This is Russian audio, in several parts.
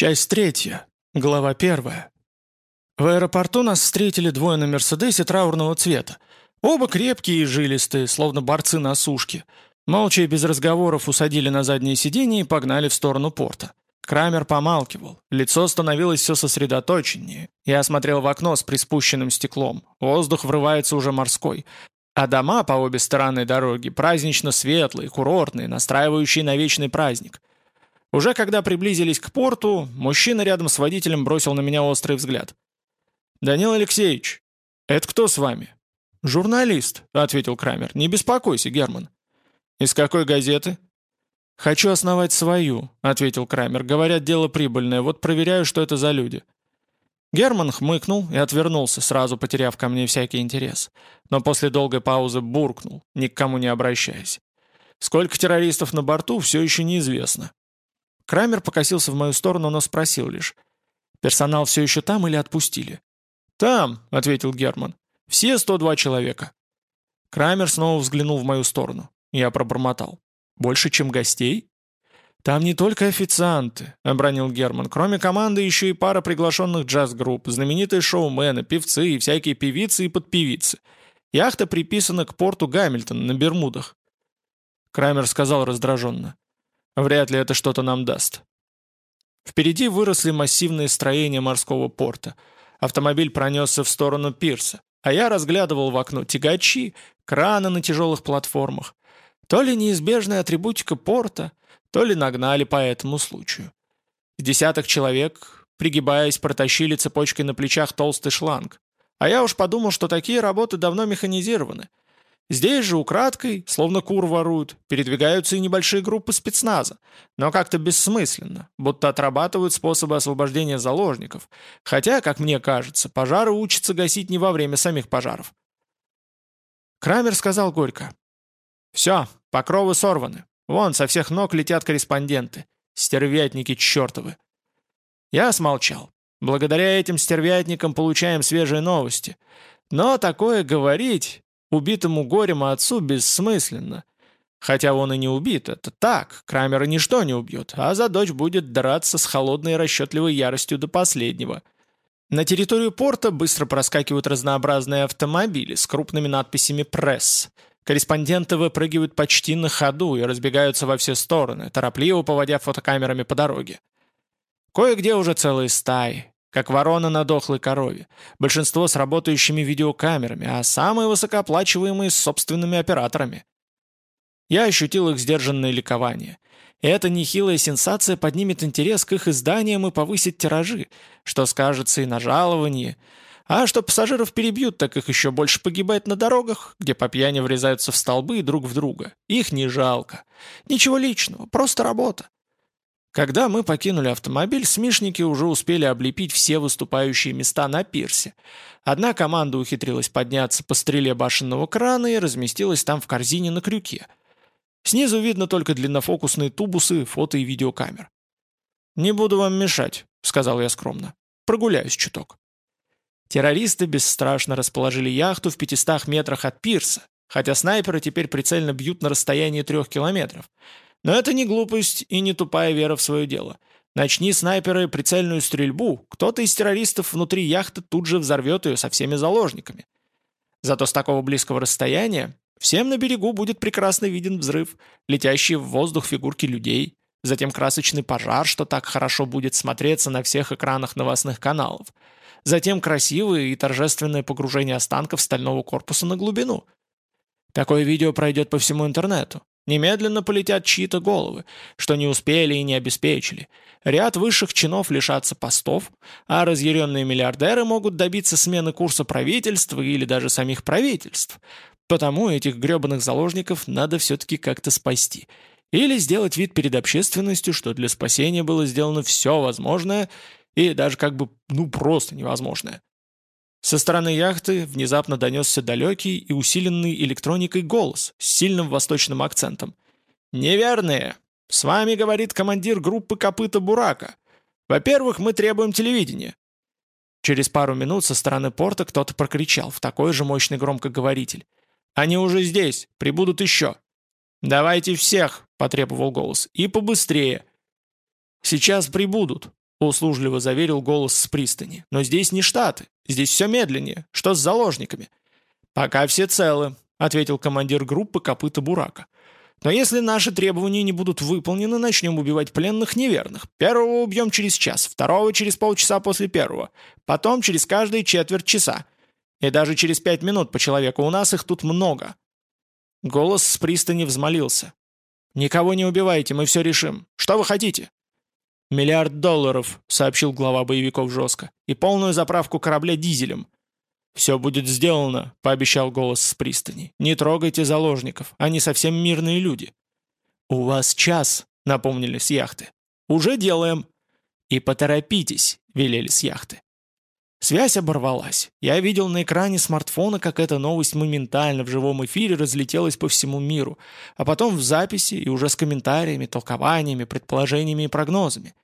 Часть третья. Глава первая. В аэропорту нас встретили двое на «Мерседесе» траурного цвета. Оба крепкие и жилистые, словно борцы на сушке. Молча и без разговоров усадили на заднее сиденье и погнали в сторону порта. Крамер помалкивал, лицо становилось все сосредоточеннее. Я смотрел в окно с приспущенным стеклом. Воздух врывается уже морской. А дома по обе стороны дороги празднично светлые, курортные, настраивающие на вечный праздник. Уже когда приблизились к порту, мужчина рядом с водителем бросил на меня острый взгляд. «Данил Алексеевич, это кто с вами?» «Журналист», — ответил Крамер. «Не беспокойся, Герман». «Из какой газеты?» «Хочу основать свою», — ответил Крамер. «Говорят, дело прибыльное. Вот проверяю, что это за люди». Герман хмыкнул и отвернулся, сразу потеряв ко мне всякий интерес. Но после долгой паузы буркнул, ни к кому не обращаясь. Сколько террористов на борту, все еще неизвестно. Крамер покосился в мою сторону, но спросил лишь. «Персонал все еще там или отпустили?» «Там», — ответил Герман. «Все 102 человека». Крамер снова взглянул в мою сторону. Я пробормотал. «Больше, чем гостей?» «Там не только официанты», — обронил Герман. «Кроме команды еще и пара приглашенных джаз-групп, знаменитые шоумены, певцы и всякие певицы и подпевицы. Яхта приписана к порту Гамильтон на Бермудах». Крамер сказал раздраженно. Вряд ли это что-то нам даст. Впереди выросли массивные строения морского порта. Автомобиль пронесся в сторону пирса, а я разглядывал в окно тягачи, краны на тяжелых платформах. То ли неизбежная атрибутика порта, то ли нагнали по этому случаю. десяток человек, пригибаясь, протащили цепочкой на плечах толстый шланг. А я уж подумал, что такие работы давно механизированы — Здесь же украдкой, словно кур воруют, передвигаются и небольшие группы спецназа, но как-то бессмысленно, будто отрабатывают способы освобождения заложников, хотя, как мне кажется, пожары учатся гасить не во время самих пожаров. Крамер сказал горько. «Все, покровы сорваны. Вон, со всех ног летят корреспонденты. Стервятники чертовы». Я смолчал. Благодаря этим стервятникам получаем свежие новости. Но такое говорить... Убитому горем отцу бессмысленно. Хотя он и не убит, это так, Крамера ничто не убьет, а за дочь будет драться с холодной и расчетливой яростью до последнего. На территорию порта быстро проскакивают разнообразные автомобили с крупными надписями «Пресс». Корреспонденты выпрыгивают почти на ходу и разбегаются во все стороны, торопливо поводя фотокамерами по дороге. Кое-где уже целые стаи, как ворона на дохлой корове. Большинство с работающими видеокамерами, а самые высокооплачиваемые с собственными операторами. Я ощутил их сдержанное ликование. Эта нехилая сенсация поднимет интерес к их изданиям и повысит тиражи, что скажется и на жаловании. А что пассажиров перебьют, так их еще больше погибает на дорогах, где по пьяни врезаются в столбы друг в друга. Их не жалко. Ничего личного, просто работа. Когда мы покинули автомобиль, смешники уже успели облепить все выступающие места на пирсе. Одна команда ухитрилась подняться по стреле башенного крана и разместилась там в корзине на крюке. Снизу видно только длиннофокусные тубусы, фото и видеокамер. «Не буду вам мешать», — сказал я скромно. «Прогуляюсь чуток». Террористы бесстрашно расположили яхту в 500 метрах от пирса, хотя снайперы теперь прицельно бьют на расстоянии трех километров — но это не глупость и не тупая вера в свое дело. Начни снайперы прицельную стрельбу, кто-то из террористов внутри яхты тут же взорвет ее со всеми заложниками. Зато с такого близкого расстояния всем на берегу будет прекрасно виден взрыв, летящие в воздух фигурки людей, затем красочный пожар, что так хорошо будет смотреться на всех экранах новостных каналов, затем красивое и торжественное погружение останков стального корпуса на глубину. Такое видео пройдет по всему интернету, Немедленно полетят чьи-то головы, что не успели и не обеспечили. Ряд высших чинов лишатся постов, а разъяренные миллиардеры могут добиться смены курса правительства или даже самих правительств. Потому этих гребаных заложников надо все-таки как-то спасти. Или сделать вид перед общественностью, что для спасения было сделано все возможное и даже как бы, ну, просто невозможное. Со стороны яхты внезапно донесся далекий и усиленный электроникой голос с сильным восточным акцентом. «Неверные! С вами говорит командир группы «Копыта Бурака». Во-первых, мы требуем телевидения». Через пару минут со стороны порта кто-то прокричал в такой же мощный громкоговоритель. «Они уже здесь, прибудут еще». «Давайте всех», — потребовал голос, — «и побыстрее». «Сейчас прибудут», — услужливо заверил голос с пристани. «Но здесь не Штаты. Здесь все медленнее. Что с заложниками?» «Пока все целы», — ответил командир группы копыта Бурака. «Но если наши требования не будут выполнены, начнем убивать пленных неверных. Первого убьем через час, второго через полчаса после первого, потом через каждые четверть часа. И даже через пять минут по человеку. У нас их тут много». Голос с пристани взмолился. «Никого не убивайте, мы все решим. Что вы хотите?» «Миллиард долларов», — сообщил глава боевиков жестко, «и полную заправку корабля дизелем». «Все будет сделано», — пообещал голос с пристани. «Не трогайте заложников, они совсем мирные люди». «У вас час», — напомнили с яхты. «Уже делаем». «И поторопитесь», — велели с яхты. Связь оборвалась. Я видел на экране смартфона, как эта новость моментально в живом эфире разлетелась по всему миру, а потом в записи и уже с комментариями, толкованиями, предположениями и прогнозами.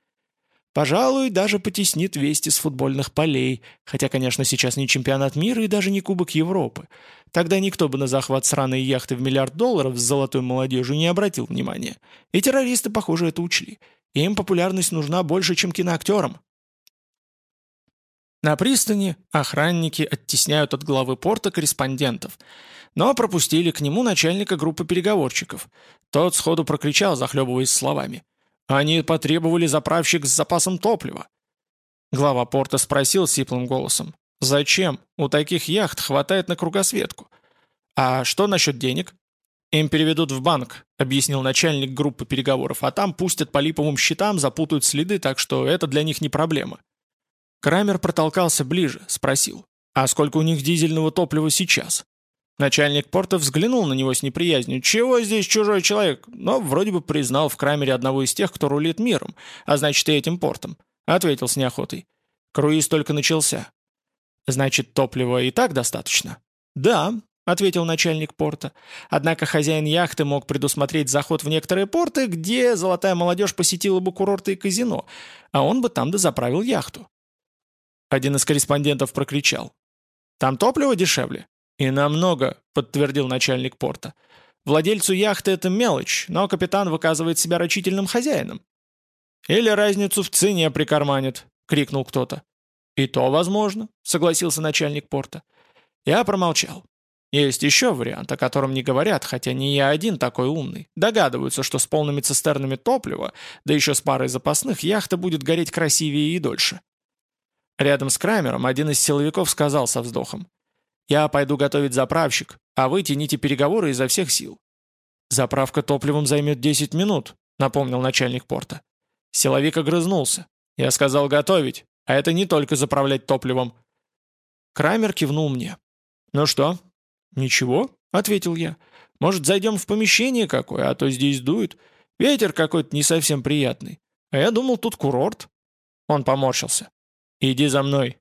Пожалуй, даже потеснит вести с футбольных полей, хотя, конечно, сейчас не чемпионат мира и даже не Кубок Европы. Тогда никто бы на захват сраной яхты в миллиард долларов с золотой молодежью не обратил внимания. И террористы, похоже, это учли. Им популярность нужна больше, чем киноактерам. На пристани охранники оттесняют от главы порта корреспондентов, но пропустили к нему начальника группы переговорщиков. Тот сходу прокричал, захлебываясь словами. «Они потребовали заправщик с запасом топлива». Глава порта спросил сиплым голосом. «Зачем? У таких яхт хватает на кругосветку». «А что насчет денег?» «Им переведут в банк», — объяснил начальник группы переговоров, «а там пустят по липовым счетам, запутают следы, так что это для них не проблема». Крамер протолкался ближе, спросил, «А сколько у них дизельного топлива сейчас?» Начальник порта взглянул на него с неприязнью. «Чего здесь чужой человек?» Но вроде бы признал в Крамере одного из тех, кто рулит миром, а значит и этим портом. Ответил с неохотой. Круиз только начался. «Значит, топлива и так достаточно?» «Да», — ответил начальник порта. Однако хозяин яхты мог предусмотреть заход в некоторые порты, где золотая молодежь посетила бы курорты и казино, а он бы там дозаправил яхту. Один из корреспондентов прокричал. «Там топливо дешевле?» «И намного», — подтвердил начальник порта. «Владельцу яхты это мелочь, но капитан выказывает себя рачительным хозяином». «Или разницу в цене прикарманит», — крикнул кто-то. «И то возможно», — согласился начальник порта. Я промолчал. Есть еще вариант, о котором не говорят, хотя не я один такой умный. Догадываются, что с полными цистернами топлива, да еще с парой запасных, яхта будет гореть красивее и дольше. Рядом с Крамером один из силовиков сказал со вздохом. «Я пойду готовить заправщик, а вы тяните переговоры изо всех сил». «Заправка топливом займет 10 минут», — напомнил начальник порта. Силовик огрызнулся. «Я сказал готовить, а это не только заправлять топливом». Крамер кивнул мне. «Ну что?» «Ничего», — ответил я. «Может, зайдем в помещение какое, а то здесь дует. Ветер какой-то не совсем приятный. А я думал, тут курорт». Он поморщился. «Иди за мной»,